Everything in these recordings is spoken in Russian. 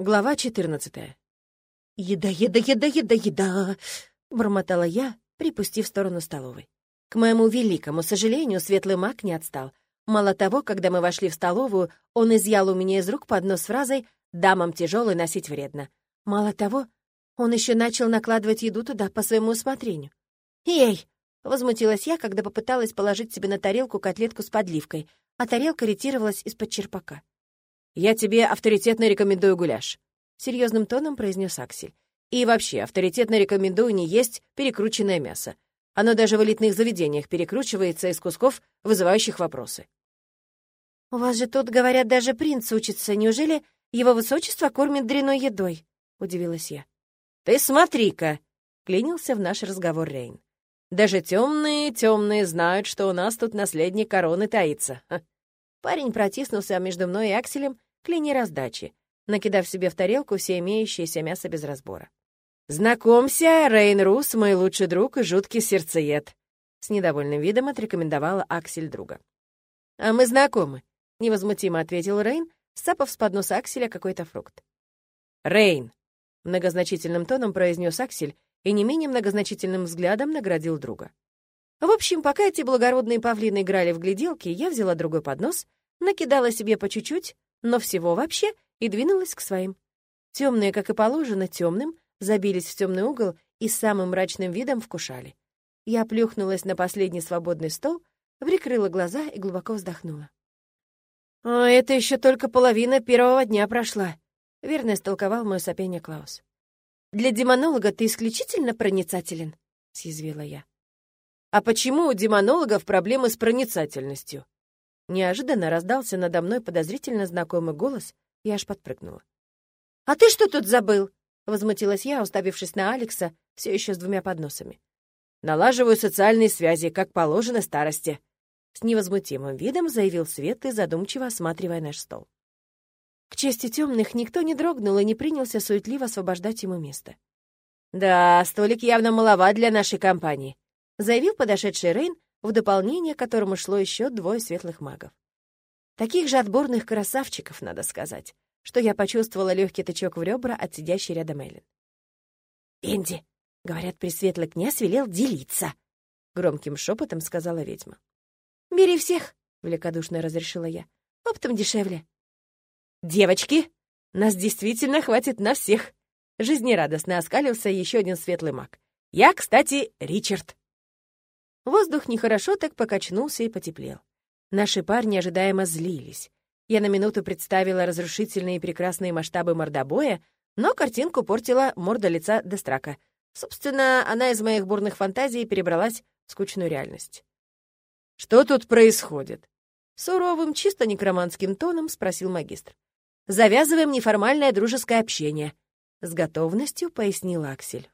Глава 14. «Еда, еда, еда, еда, еда!» — бормотала я, припустив в сторону столовой. К моему великому сожалению, светлый маг не отстал. Мало того, когда мы вошли в столовую, он изъял у меня из рук поднос с фразой «дамам тяжелый носить вредно». Мало того, он еще начал накладывать еду туда по своему усмотрению. «Эй!» — возмутилась я, когда попыталась положить себе на тарелку котлетку с подливкой, а тарелка ретировалась из-под черпака. «Я тебе авторитетно рекомендую гуляш», — серьезным тоном произнес Аксель. «И вообще, авторитетно рекомендую не есть перекрученное мясо. Оно даже в элитных заведениях перекручивается из кусков, вызывающих вопросы». «У вас же тут, говорят, даже принц учится. Неужели его высочество кормит дряной едой?» — удивилась я. «Ты смотри-ка!» — клянился в наш разговор Рейн. «Даже темные, темные знают, что у нас тут наследник короны таится». Парень протиснулся между мной и Акселем к линии раздачи, накидав себе в тарелку все имеющееся мясо без разбора. «Знакомься, Рейн Рус, мой лучший друг и жуткий сердцеед», — с недовольным видом отрекомендовала Аксель друга. «А мы знакомы», — невозмутимо ответил Рейн, сцапав с подноса Акселя какой-то фрукт. «Рейн», — многозначительным тоном произнес Аксель и не менее многозначительным взглядом наградил друга. В общем, пока эти благородные павлины играли в гляделки, я взяла другой поднос, накидала себе по чуть-чуть, но всего вообще, и двинулась к своим. Темные, как и положено, темным, забились в темный угол и самым мрачным видом вкушали. Я плюхнулась на последний свободный стол, прикрыла глаза и глубоко вздохнула. «А это еще только половина первого дня прошла», — верно истолковал мое сопение Клаус. «Для демонолога ты исключительно проницателен», — съязвила я. «А почему у демонологов проблемы с проницательностью?» Неожиданно раздался надо мной подозрительно знакомый голос, и аж подпрыгнула. «А ты что тут забыл?» — возмутилась я, уставившись на Алекса, все еще с двумя подносами. «Налаживаю социальные связи, как положено старости», — с невозмутимым видом заявил Свет и задумчиво осматривая наш стол. К чести темных никто не дрогнул и не принялся суетливо освобождать ему место. «Да, столик явно маловат для нашей компании», — заявил подошедший Рейн, в дополнение к которому шло еще двое светлых магов. Таких же отборных красавчиков, надо сказать, что я почувствовала легкий тычок в ребра от сидящей рядом Эллен. «Энди, говорят, пресветлый князь велел делиться», — громким шепотом сказала ведьма. «Бери всех», — великодушно разрешила я. «Оптом дешевле». «Девочки, нас действительно хватит на всех», — жизнерадостно оскалился еще один светлый маг. «Я, кстати, Ричард». Воздух нехорошо так покачнулся и потеплел. Наши парни ожидаемо злились. Я на минуту представила разрушительные и прекрасные масштабы мордобоя, но картинку портила морда лица Дестрака. Собственно, она из моих бурных фантазий перебралась в скучную реальность. «Что тут происходит?» Суровым, чисто некроманским тоном спросил магистр. «Завязываем неформальное дружеское общение», — с готовностью пояснил Аксель.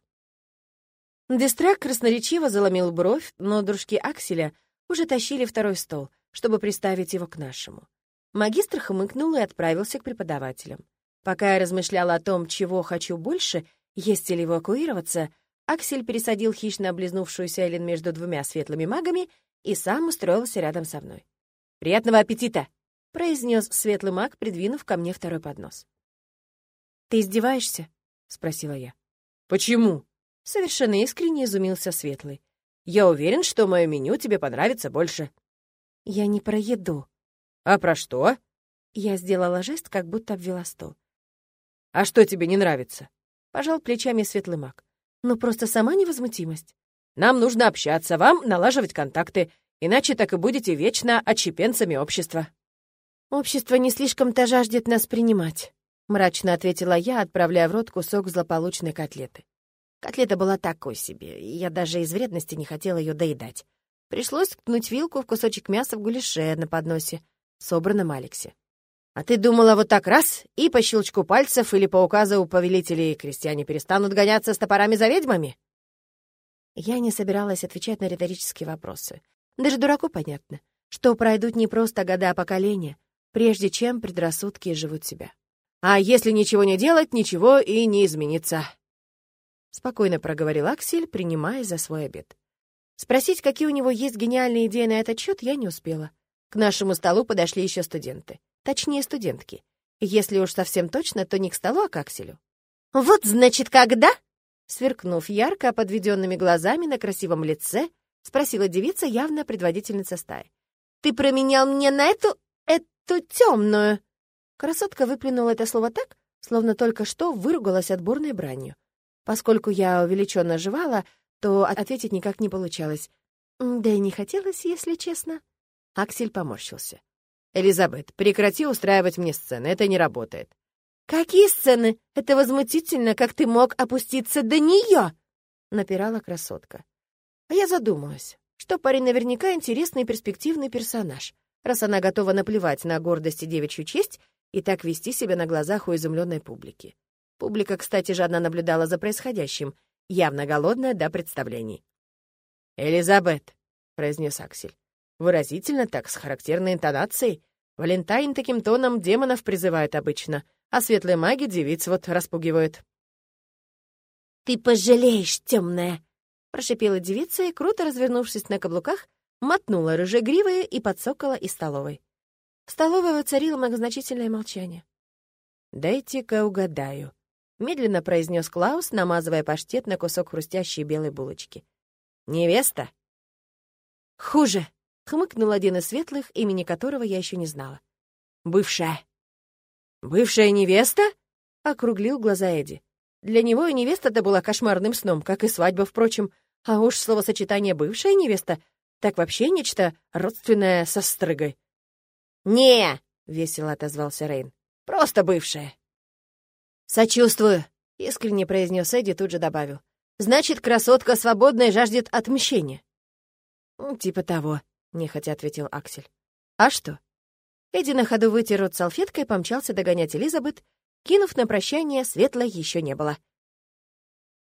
Дестрак красноречиво заломил бровь, но дружки Акселя уже тащили второй стол, чтобы приставить его к нашему. Магистр хмыкнул и отправился к преподавателям. Пока я размышляла о том, чего хочу больше, есть ли эвакуироваться, Аксель пересадил хищно облизнувшуюся Эллен между двумя светлыми магами и сам устроился рядом со мной. «Приятного аппетита!» — произнес светлый маг, придвинув ко мне второй поднос. «Ты издеваешься?» — спросила я. «Почему?» Совершенно искренне изумился Светлый. «Я уверен, что мое меню тебе понравится больше». «Я не про еду». «А про что?» Я сделала жест, как будто обвела стол. «А что тебе не нравится?» Пожал плечами Светлый маг. «Ну, просто сама невозмутимость». «Нам нужно общаться, вам налаживать контакты, иначе так и будете вечно отщепенцами общества». «Общество не слишком-то жаждет нас принимать», — мрачно ответила я, отправляя в рот кусок злополучной котлеты. Котлета была такой себе, и я даже из вредности не хотела ее доедать. Пришлось ткнуть вилку в кусочек мяса в гуляше на подносе, собранном Алексе. «А ты думала вот так раз, и по щелчку пальцев или по указу повелителей крестьяне перестанут гоняться с топорами за ведьмами?» Я не собиралась отвечать на риторические вопросы. Даже дураку понятно, что пройдут не просто года, а поколения, прежде чем предрассудки живут себя. А если ничего не делать, ничего и не изменится. — спокойно проговорил Аксель, принимая за свой обед. Спросить, какие у него есть гениальные идеи на этот счет, я не успела. К нашему столу подошли еще студенты. Точнее, студентки. Если уж совсем точно, то не к столу, а к акселю. «Вот, значит, когда?» Сверкнув ярко подведенными глазами на красивом лице, спросила девица, явно предводительница стаи. «Ты променял мне на эту... эту темную?» Красотка выплюнула это слово так, словно только что выругалась отборной бранью. Поскольку я увеличенно жевала, то ответить никак не получалось. Да и не хотелось, если честно. Аксель поморщился. «Элизабет, прекрати устраивать мне сцены, это не работает». «Какие сцены? Это возмутительно, как ты мог опуститься до нее!» — напирала красотка. А я задумалась, что парень наверняка интересный и перспективный персонаж, раз она готова наплевать на гордость и девичью честь и так вести себя на глазах у изумленной публики. Публика, кстати, жадно наблюдала за происходящим, явно голодная до представлений. «Элизабет», — произнес Аксель, выразительно так, с характерной интонацией. Валентайн таким тоном демонов призывает обычно, а светлые маги девиц вот распугивают. «Ты пожалеешь, темная!» — прошипела девица и, круто развернувшись на каблуках, мотнула рыжегривые и подсокола из столовой. В столовой воцарило многозначительное молчание. «Дайте-ка угадаю», — медленно произнес Клаус, намазывая паштет на кусок хрустящей белой булочки. «Невеста?» «Хуже», — хмыкнул один из светлых, имени которого я еще не знала. «Бывшая». «Бывшая невеста?» — округлил глаза Эдди. Для него и невеста-то была кошмарным сном, как и свадьба, впрочем. А уж словосочетание «бывшая невеста» так вообще нечто родственное со стрыгой. «Не!» — весело отозвался Рейн. «Просто бывшая». «Сочувствую», — искренне произнес Эдди, тут же добавил. «Значит, красотка свободная жаждет отмщения». «Типа того», — нехотя ответил Аксель. «А что?» Эдди на ходу вытер рот салфеткой помчался догонять Элизабет, кинув на прощание светлой еще не было.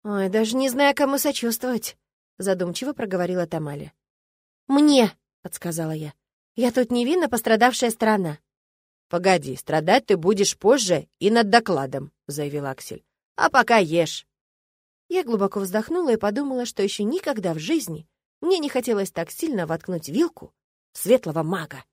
«Ой, даже не знаю, кому сочувствовать», — задумчиво проговорила Тамали. «Мне», — подсказала я. «Я тут невинно пострадавшая страна». «Погоди, страдать ты будешь позже и над докладом», — заявил Аксель. «А пока ешь». Я глубоко вздохнула и подумала, что еще никогда в жизни мне не хотелось так сильно воткнуть вилку в светлого мага.